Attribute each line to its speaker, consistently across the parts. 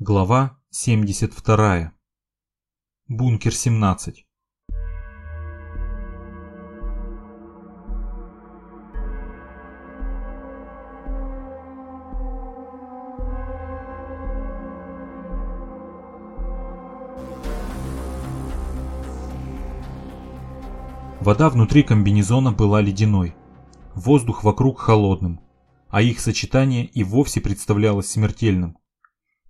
Speaker 1: Глава 72. Бункер 17. Вода внутри комбинезона была ледяной, воздух вокруг холодным, а их сочетание и вовсе представлялось смертельным.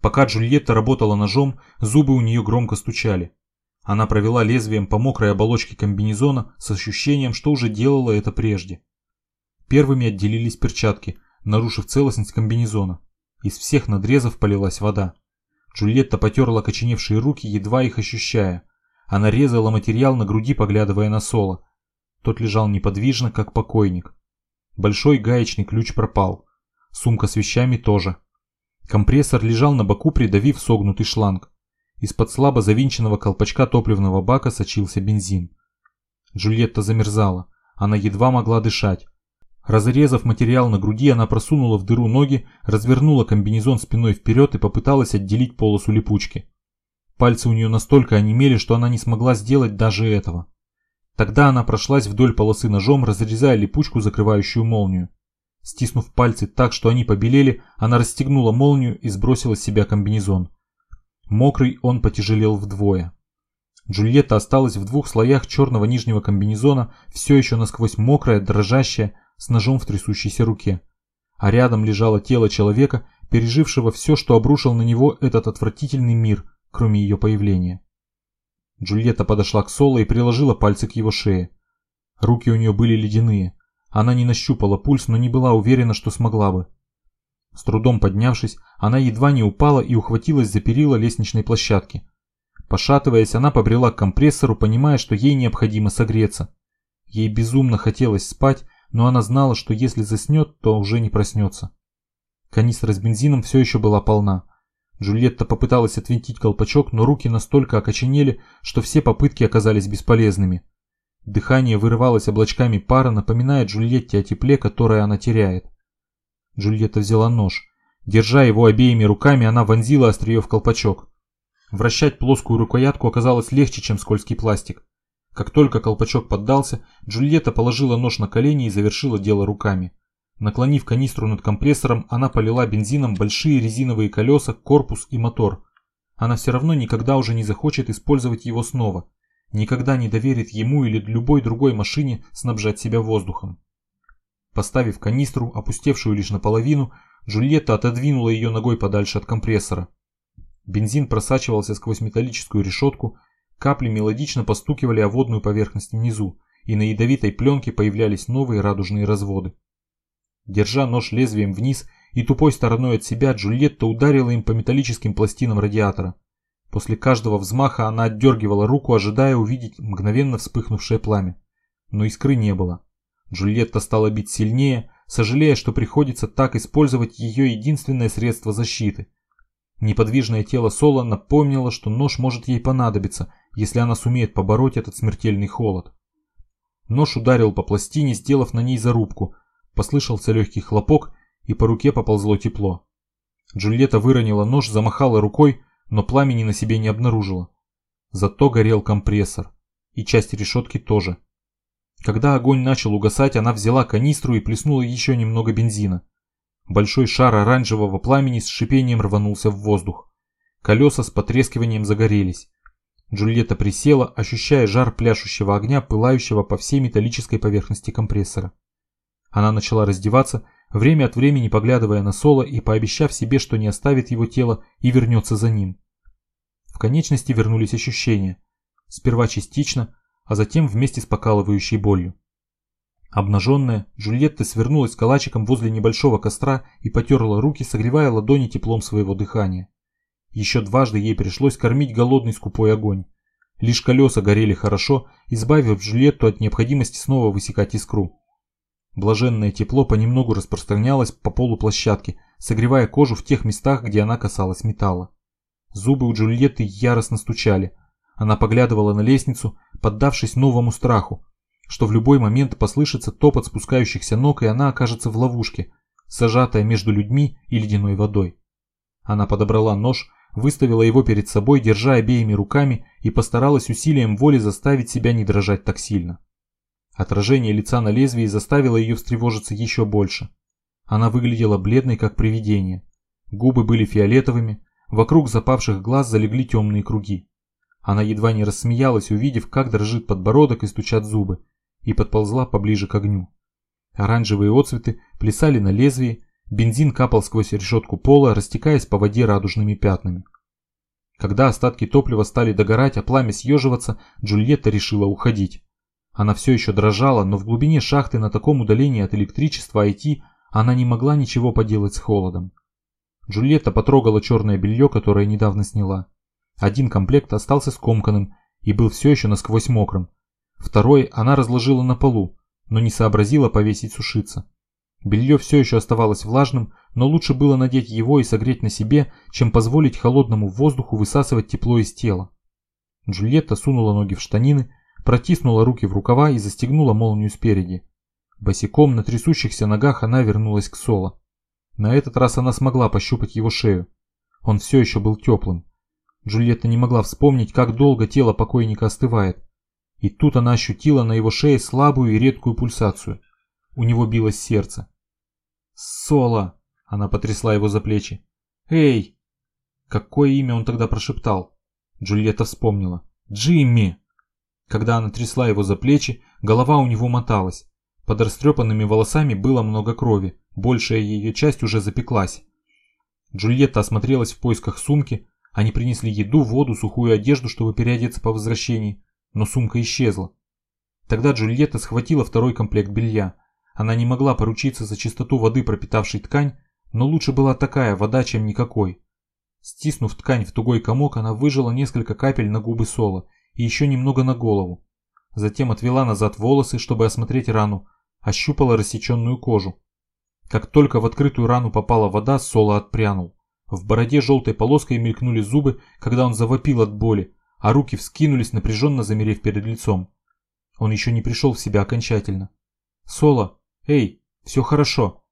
Speaker 1: Пока Джульетта работала ножом, зубы у нее громко стучали. Она провела лезвием по мокрой оболочке комбинезона с ощущением, что уже делала это прежде. Первыми отделились перчатки, нарушив целостность комбинезона. Из всех надрезов полилась вода. Джульетта потерла коченевшие руки, едва их ощущая. Она резала материал на груди, поглядывая на Соло. Тот лежал неподвижно, как покойник. Большой гаечный ключ пропал. Сумка с вещами тоже. Компрессор лежал на боку, придавив согнутый шланг. Из-под слабо завинченного колпачка топливного бака сочился бензин. Джульетта замерзала. Она едва могла дышать. Разрезав материал на груди, она просунула в дыру ноги, развернула комбинезон спиной вперед и попыталась отделить полосу липучки. Пальцы у нее настолько онемели, что она не смогла сделать даже этого. Тогда она прошлась вдоль полосы ножом, разрезая липучку, закрывающую молнию. Стиснув пальцы так, что они побелели, она расстегнула молнию и сбросила с себя комбинезон. Мокрый он потяжелел вдвое. Джульетта осталась в двух слоях черного нижнего комбинезона, все еще насквозь мокрая, дрожащая, с ножом в трясущейся руке. А рядом лежало тело человека, пережившего все, что обрушил на него этот отвратительный мир, кроме ее появления. Джульетта подошла к Соло и приложила пальцы к его шее. Руки у нее были ледяные. Она не нащупала пульс, но не была уверена, что смогла бы. С трудом поднявшись, она едва не упала и ухватилась за перила лестничной площадки. Пошатываясь, она побрела к компрессору, понимая, что ей необходимо согреться. Ей безумно хотелось спать, но она знала, что если заснет, то уже не проснется. Канистра с бензином все еще была полна. Джульетта попыталась отвинтить колпачок, но руки настолько окоченели, что все попытки оказались бесполезными. Дыхание вырывалось облачками пара, напоминая Джульетте о тепле, которое она теряет. Джульетта взяла нож. Держа его обеими руками, она вонзила острие в колпачок. Вращать плоскую рукоятку оказалось легче, чем скользкий пластик. Как только колпачок поддался, Джульетта положила нож на колени и завершила дело руками. Наклонив канистру над компрессором, она полила бензином большие резиновые колеса, корпус и мотор. Она все равно никогда уже не захочет использовать его снова никогда не доверит ему или любой другой машине снабжать себя воздухом. Поставив канистру, опустевшую лишь наполовину, Джульетта отодвинула ее ногой подальше от компрессора. Бензин просачивался сквозь металлическую решетку, капли мелодично постукивали о водную поверхность внизу, и на ядовитой пленке появлялись новые радужные разводы. Держа нож лезвием вниз и тупой стороной от себя, Джульетта ударила им по металлическим пластинам радиатора. После каждого взмаха она отдергивала руку, ожидая увидеть мгновенно вспыхнувшее пламя. Но искры не было. Джульетта стала бить сильнее, сожалея, что приходится так использовать ее единственное средство защиты. Неподвижное тело Соло напомнило, что нож может ей понадобиться, если она сумеет побороть этот смертельный холод. Нож ударил по пластине, сделав на ней зарубку. Послышался легкий хлопок, и по руке поползло тепло. Джульетта выронила нож, замахала рукой, но пламени на себе не обнаружила. Зато горел компрессор. И часть решетки тоже. Когда огонь начал угасать, она взяла канистру и плеснула еще немного бензина. Большой шар оранжевого пламени с шипением рванулся в воздух. Колеса с потрескиванием загорелись. Джульетта присела, ощущая жар пляшущего огня, пылающего по всей металлической поверхности компрессора. Она начала раздеваться время от времени поглядывая на Соло и пообещав себе, что не оставит его тело и вернется за ним. В конечности вернулись ощущения. Сперва частично, а затем вместе с покалывающей болью. Обнаженная, Джульетта свернулась калачиком возле небольшого костра и потерла руки, согревая ладони теплом своего дыхания. Еще дважды ей пришлось кормить голодный скупой огонь. Лишь колеса горели хорошо, избавив Джульетту от необходимости снова высекать искру. Блаженное тепло понемногу распространялось по полу площадки, согревая кожу в тех местах, где она касалась металла. Зубы у Джульетты яростно стучали. Она поглядывала на лестницу, поддавшись новому страху, что в любой момент послышится топот спускающихся ног, и она окажется в ловушке, сажатая между людьми и ледяной водой. Она подобрала нож, выставила его перед собой, держа обеими руками и постаралась усилием воли заставить себя не дрожать так сильно. Отражение лица на лезвии заставило ее встревожиться еще больше. Она выглядела бледной, как привидение. Губы были фиолетовыми, вокруг запавших глаз залегли темные круги. Она едва не рассмеялась, увидев, как дрожит подбородок и стучат зубы, и подползла поближе к огню. Оранжевые отцветы плясали на лезвии, бензин капал сквозь решетку пола, растекаясь по воде радужными пятнами. Когда остатки топлива стали догорать, а пламя съеживаться, Джульетта решила уходить. Она все еще дрожала, но в глубине шахты на таком удалении от электричества IT она не могла ничего поделать с холодом. Джульетта потрогала черное белье, которое недавно сняла. Один комплект остался скомканным и был все еще насквозь мокрым. Второй она разложила на полу, но не сообразила повесить сушиться. Белье все еще оставалось влажным, но лучше было надеть его и согреть на себе, чем позволить холодному воздуху высасывать тепло из тела. Джульетта сунула ноги в штанины, протиснула руки в рукава и застегнула молнию спереди. Босиком на трясущихся ногах она вернулась к Соло. На этот раз она смогла пощупать его шею. Он все еще был теплым. Джульетта не могла вспомнить, как долго тело покойника остывает. И тут она ощутила на его шее слабую и редкую пульсацию. У него билось сердце. «Соло!» – она потрясла его за плечи. «Эй!» Какое имя он тогда прошептал? Джульетта вспомнила. «Джимми!» Когда она трясла его за плечи, голова у него моталась. Под растрепанными волосами было много крови, большая ее часть уже запеклась. Джульетта осмотрелась в поисках сумки, они принесли еду, воду, сухую одежду, чтобы переодеться по возвращении но сумка исчезла. Тогда Джульетта схватила второй комплект белья. Она не могла поручиться за чистоту воды, пропитавшей ткань, но лучше была такая вода, чем никакой. Стиснув ткань в тугой комок, она выжила несколько капель на губы Соло и еще немного на голову. Затем отвела назад волосы, чтобы осмотреть рану, ощупала рассеченную кожу. Как только в открытую рану попала вода, Соло отпрянул. В бороде желтой полоской мелькнули зубы, когда он завопил от боли, а руки вскинулись, напряженно замерев перед лицом. Он еще не пришел в себя окончательно. «Соло! Эй, все хорошо!»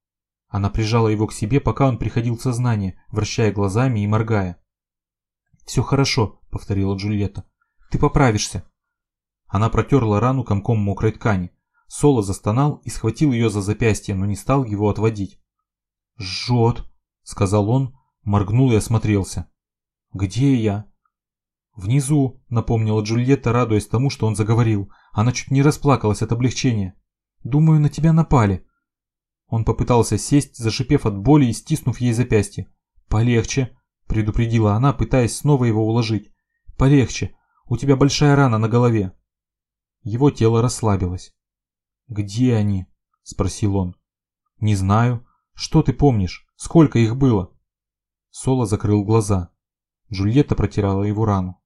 Speaker 1: Она прижала его к себе, пока он приходил в сознание, вращая глазами и моргая. «Все хорошо», — повторила Джульетта. «Ты поправишься». Она протерла рану комком мокрой ткани. Соло застонал и схватил ее за запястье, но не стал его отводить. «Жжет», — сказал он, моргнул и осмотрелся. «Где я?» «Внизу», — напомнила Джульетта, радуясь тому, что он заговорил. Она чуть не расплакалась от облегчения. «Думаю, на тебя напали». Он попытался сесть, зашипев от боли и стиснув ей запястье. «Полегче», — предупредила она, пытаясь снова его уложить. «Полегче. У тебя большая рана на голове». Его тело расслабилось. «Где они?» — спросил он. «Не знаю. Что ты помнишь? Сколько их было?» Соло закрыл глаза. Джульетта протирала его рану.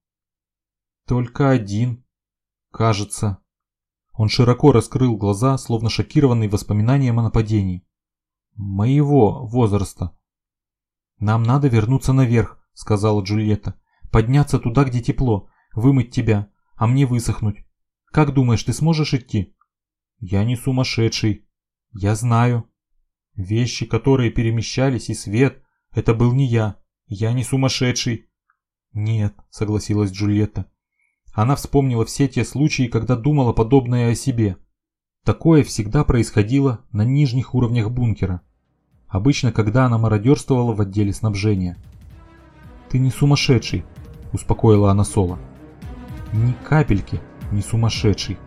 Speaker 1: Только один. Кажется. Он широко раскрыл глаза, словно шокированный воспоминанием о нападении. Моего возраста. Нам надо вернуться наверх, сказала Джульетта. Подняться туда, где тепло, вымыть тебя, а мне высохнуть. Как думаешь, ты сможешь идти? Я не сумасшедший. Я знаю. Вещи, которые перемещались, и свет, это был не я. Я не сумасшедший. Нет, согласилась Джульетта. Она вспомнила все те случаи, когда думала подобное о себе. Такое всегда происходило на нижних уровнях бункера. Обычно, когда она мародерствовала в отделе снабжения. «Ты не сумасшедший», – успокоила она Соло. «Ни капельки не сумасшедший»,